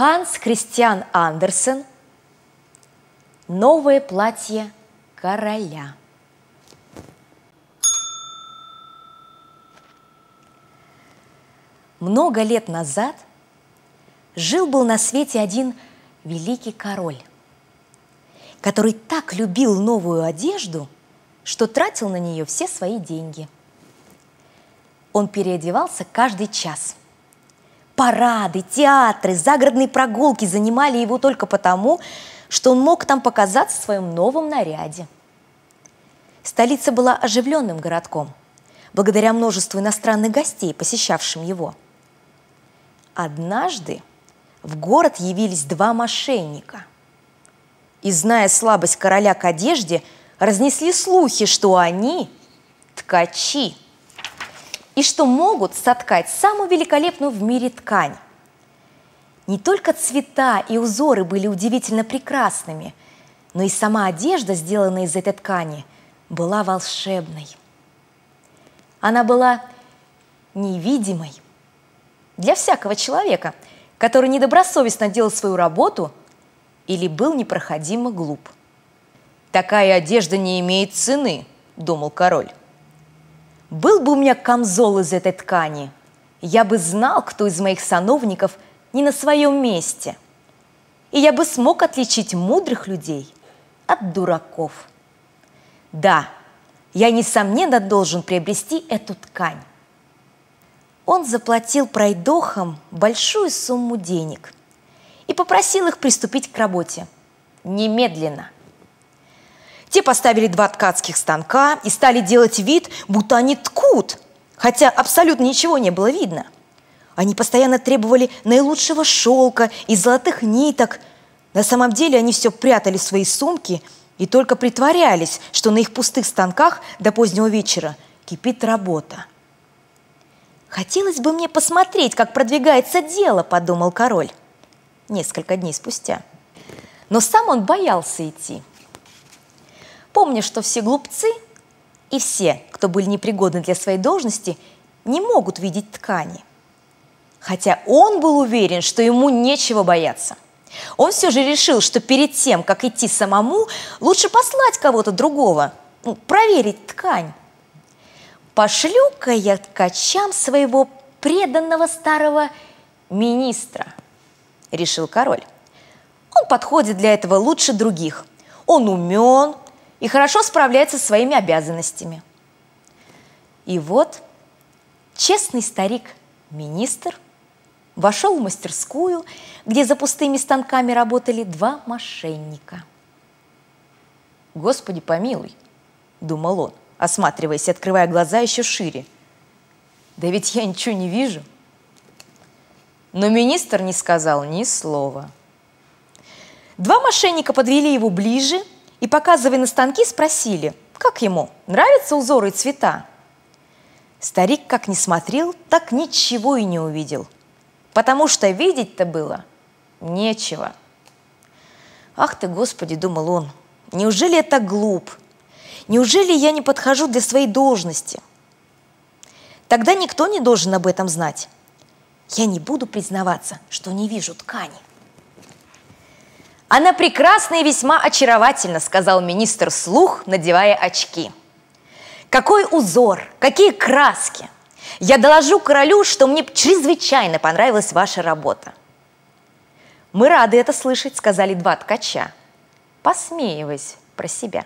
Ханс Кристиан Андерсен «Новое платье короля». Много лет назад жил-был на свете один великий король, который так любил новую одежду, что тратил на нее все свои деньги. Он переодевался каждый час – Парады, театры, загородные прогулки занимали его только потому, что он мог там показаться в своем новом наряде. Столица была оживленным городком, благодаря множеству иностранных гостей, посещавшим его. Однажды в город явились два мошенника. И, зная слабость короля к одежде, разнесли слухи, что они – ткачи – и что могут соткать самую великолепную в мире ткань. Не только цвета и узоры были удивительно прекрасными, но и сама одежда, сделанная из этой ткани, была волшебной. Она была невидимой для всякого человека, который недобросовестно делал свою работу или был непроходимо глуп. «Такая одежда не имеет цены», – думал король. Был бы у меня камзол из этой ткани, я бы знал, кто из моих сановников не на своем месте. И я бы смог отличить мудрых людей от дураков. Да, я, несомненно, должен приобрести эту ткань. Он заплатил пройдохам большую сумму денег и попросил их приступить к работе немедленно – те поставили два ткацких станка и стали делать вид, будто они ткут, хотя абсолютно ничего не было видно. Они постоянно требовали наилучшего шелка и золотых ниток. На самом деле они все прятали в свои сумки и только притворялись, что на их пустых станках до позднего вечера кипит работа. «Хотелось бы мне посмотреть, как продвигается дело», – подумал король несколько дней спустя. Но сам он боялся идти – Помня, что все глупцы и все, кто были непригодны для своей должности, не могут видеть ткани. Хотя он был уверен, что ему нечего бояться. Он все же решил, что перед тем, как идти самому, лучше послать кого-то другого, ну, проверить ткань. Пошлю-ка я ткачам своего преданного старого министра, решил король. Он подходит для этого лучше других. Он умен, и хорошо справляется со своими обязанностями. И вот честный старик-министр вошел в мастерскую, где за пустыми станками работали два мошенника. «Господи помилуй!» – думал он, осматриваясь и открывая глаза еще шире. «Да ведь я ничего не вижу!» Но министр не сказал ни слова. Два мошенника подвели его ближе – и, показывая на станки, спросили, как ему, нравятся узоры и цвета? Старик как не смотрел, так ничего и не увидел, потому что видеть-то было нечего. «Ах ты, Господи!» – думал он, – «неужели так глуп? Неужели я не подхожу для своей должности?» Тогда никто не должен об этом знать. Я не буду признаваться, что не вижу ткани. «Она прекрасна и весьма очаровательна», – сказал министр слух, надевая очки. «Какой узор, какие краски! Я доложу королю, что мне чрезвычайно понравилась ваша работа». «Мы рады это слышать», – сказали два ткача, посмеиваясь про себя.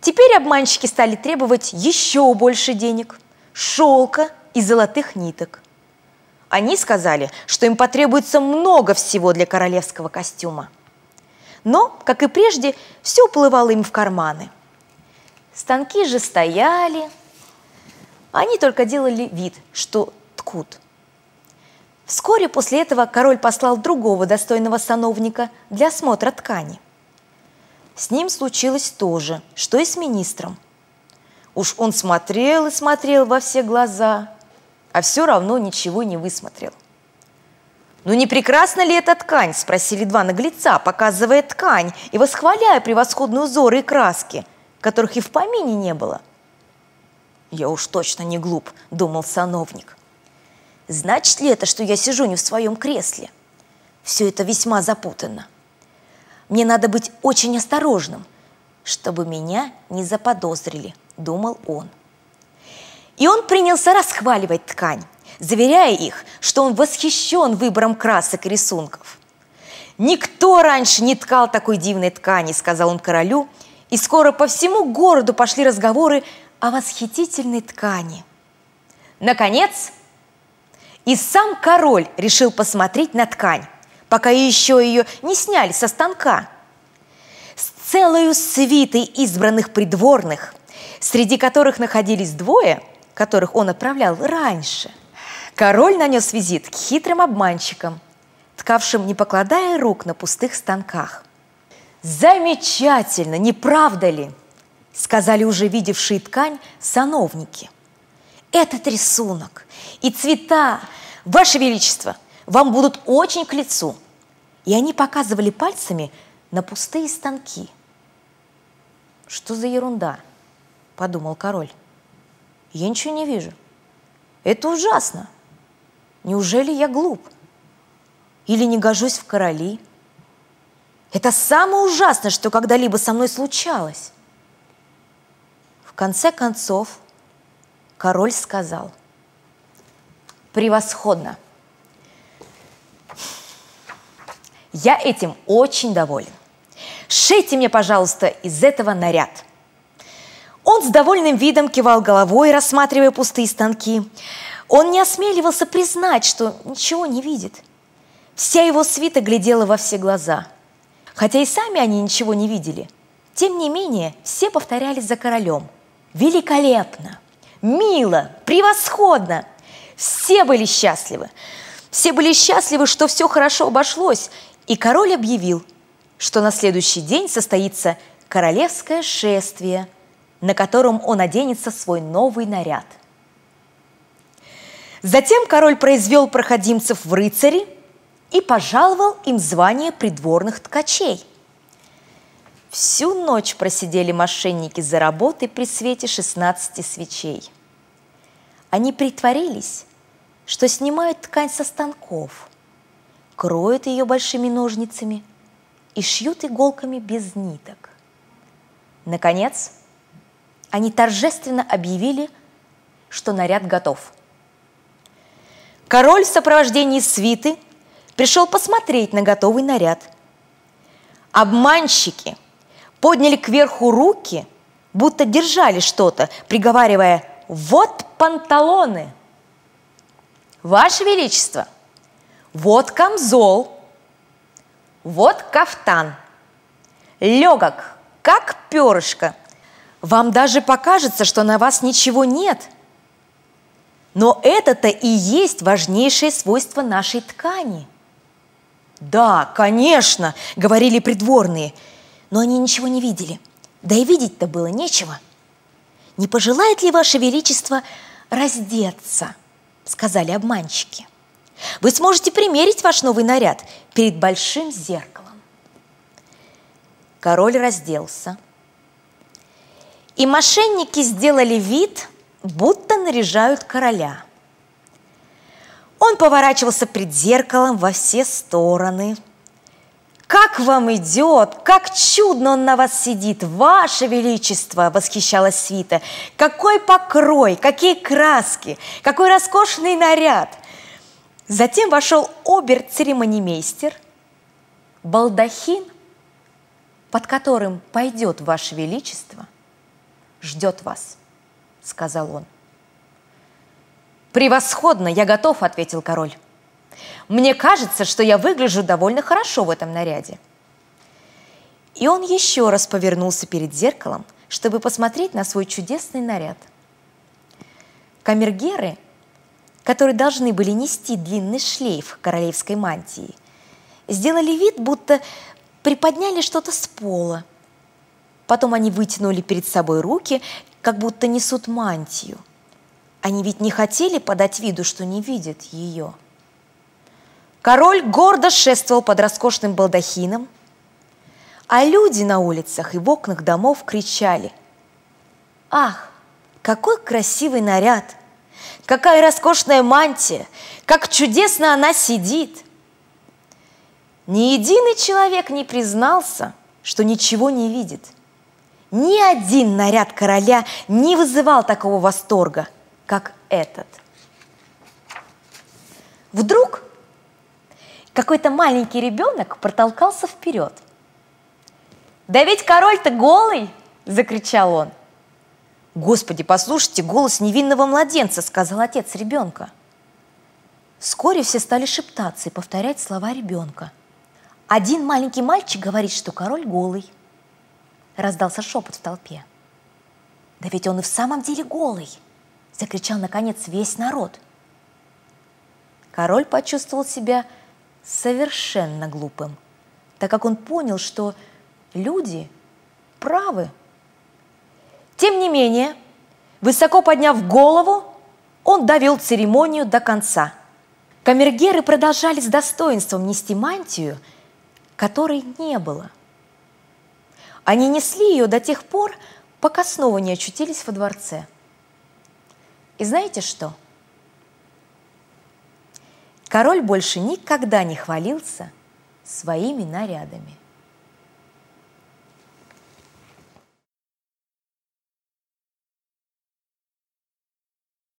Теперь обманщики стали требовать еще больше денег, шелка и золотых ниток. Они сказали, что им потребуется много всего для королевского костюма. Но, как и прежде, все уплывало им в карманы. Станки же стояли, они только делали вид, что ткут. Вскоре после этого король послал другого достойного сановника для осмотра ткани. С ним случилось то же, что и с министром. Уж он смотрел и смотрел во все глаза – а все равно ничего не высмотрел. «Ну не прекрасна ли эта ткань?» – спросили два наглеца, показывая ткань и восхваляя превосходные узоры и краски, которых и в помине не было. «Я уж точно не глуп», – думал сановник. «Значит ли это, что я сижу не в своем кресле? Все это весьма запутанно. Мне надо быть очень осторожным, чтобы меня не заподозрили, думал он. И он принялся расхваливать ткань, заверяя их, что он восхищен выбором красок и рисунков. «Никто раньше не ткал такой дивной ткани», — сказал он королю, и скоро по всему городу пошли разговоры о восхитительной ткани. Наконец, и сам король решил посмотреть на ткань, пока еще ее не сняли со станка. С целою свитой избранных придворных, среди которых находились двое, которых он отправлял раньше. Король нанес визит к хитрым обманщикам, ткавшим, не покладая рук на пустых станках. «Замечательно, не правда ли?» – сказали уже видевшие ткань сановники. «Этот рисунок и цвета, Ваше Величество, вам будут очень к лицу!» И они показывали пальцами на пустые станки. «Что за ерунда?» – подумал король. «Я ничего не вижу. Это ужасно. Неужели я глуп? Или не гожусь в короли?» Это самое ужасное, что когда-либо со мной случалось. В конце концов, король сказал, превосходно. Я этим очень доволен. Шейте мне, пожалуйста, из этого наряд. Он с довольным видом кивал головой, рассматривая пустые станки. Он не осмеливался признать, что ничего не видит. Вся его свита глядела во все глаза – Хотя и сами они ничего не видели, тем не менее все повторяли за королем. Великолепно! Мило! Превосходно! Все были счастливы. Все были счастливы, что все хорошо обошлось, и король объявил, что на следующий день состоится королевское шествие, на котором он оденется свой новый наряд. Затем король произвел проходимцев в рыцари – и пожаловал им звание придворных ткачей. Всю ночь просидели мошенники за работой при свете 16 свечей. Они притворились, что снимают ткань со станков, кроют ее большими ножницами и шьют иголками без ниток. Наконец, они торжественно объявили, что наряд готов. Король в сопровождении свиты пришел посмотреть на готовый наряд. Обманщики подняли кверху руки, будто держали что-то, приговаривая «Вот панталоны!» «Ваше Величество, вот камзол, вот кафтан, легок, как перышко. Вам даже покажется, что на вас ничего нет. Но это-то и есть важнейшее свойство нашей ткани – «Да, конечно!» – говорили придворные, но они ничего не видели. Да и видеть-то было нечего. «Не пожелает ли Ваше Величество раздеться?» – сказали обманщики. «Вы сможете примерить ваш новый наряд перед большим зеркалом». Король разделся. И мошенники сделали вид, будто наряжают короля – он поворачивался пред зеркалом во все стороны. «Как вам идет! Как чудно он на вас сидит! Ваше Величество!» – восхищалась свита. «Какой покрой! Какие краски! Какой роскошный наряд!» Затем вошел обер-церемонимейстер, балдахин, под которым пойдет Ваше Величество, ждет вас, сказал он. «Превосходно, я готов», – ответил король. «Мне кажется, что я выгляжу довольно хорошо в этом наряде». И он еще раз повернулся перед зеркалом, чтобы посмотреть на свой чудесный наряд. Камергеры, которые должны были нести длинный шлейф королевской мантии, сделали вид, будто приподняли что-то с пола. Потом они вытянули перед собой руки, как будто несут мантию – они ведь не хотели подать виду, что не видят ее. Король гордо шествовал под роскошным балдахином, а люди на улицах и в окнах домов кричали «Ах, какой красивый наряд! Какая роскошная мантия! Как чудесно она сидит!» Ни единый человек не признался, что ничего не видит. Ни один наряд короля не вызывал такого восторга, как этот. Вдруг какой-то маленький ребенок протолкался вперед. «Да ведь король-то голый!» – закричал он. «Господи, послушайте голос невинного младенца!» – сказал отец ребенка. Вскоре все стали шептаться и повторять слова ребенка. Один маленький мальчик говорит, что король голый. Раздался шепот в толпе. Да ведь он и в самом деле голый, закричал наконец весь народ. Король почувствовал себя совершенно глупым, так как он понял, что люди правы. Тем не менее, высоко подняв голову, он довел церемонию до конца. Камергеры продолжали с достоинством нести мантию – которой не было. Они несли ее до тех пор, пока снова не очутились во дворце. И знаете что? Король больше никогда не хвалился своими нарядами –